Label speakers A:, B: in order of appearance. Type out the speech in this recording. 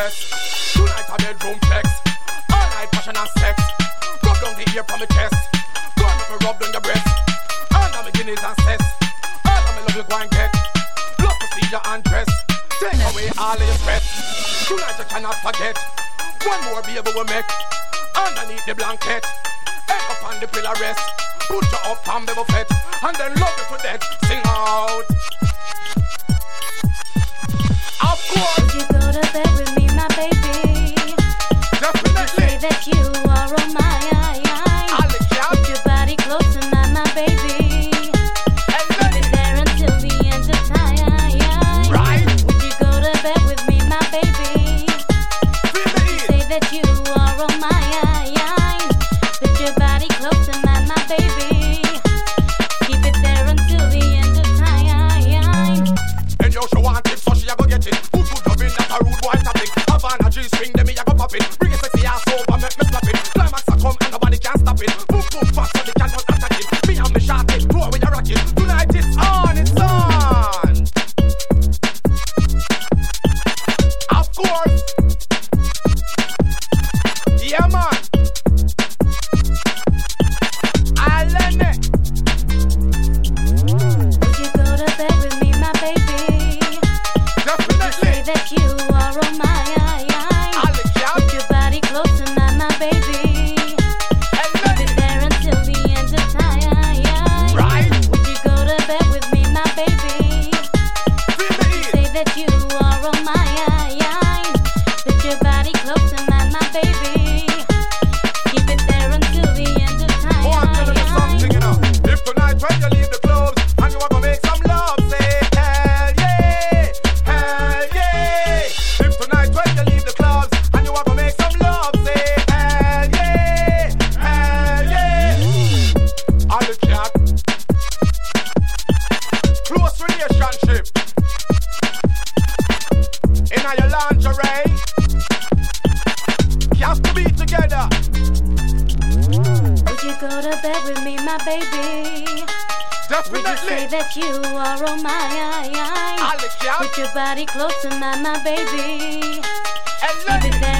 A: chest. Tonight a bedroom flex. All night passion and sex. Rub down the ear from my chest. Go on, me rub down your breast. And I'm a guineas and cess. All of me love you go and get. Love to see your undress. Take away all of your stress. Tonight you cannot forget. One more baby will make. Underneath the blanket. Head up on the pillow rest. Put your up on the buffet. And then love you to death. Sing out. in your lingerie. You have to be together.
B: Would you go to bed with me, my baby?
A: Definitely.
B: Would you say that you are
A: on
B: my
A: eye?
B: Put your body close to mine, my baby. Hey,